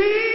Peace!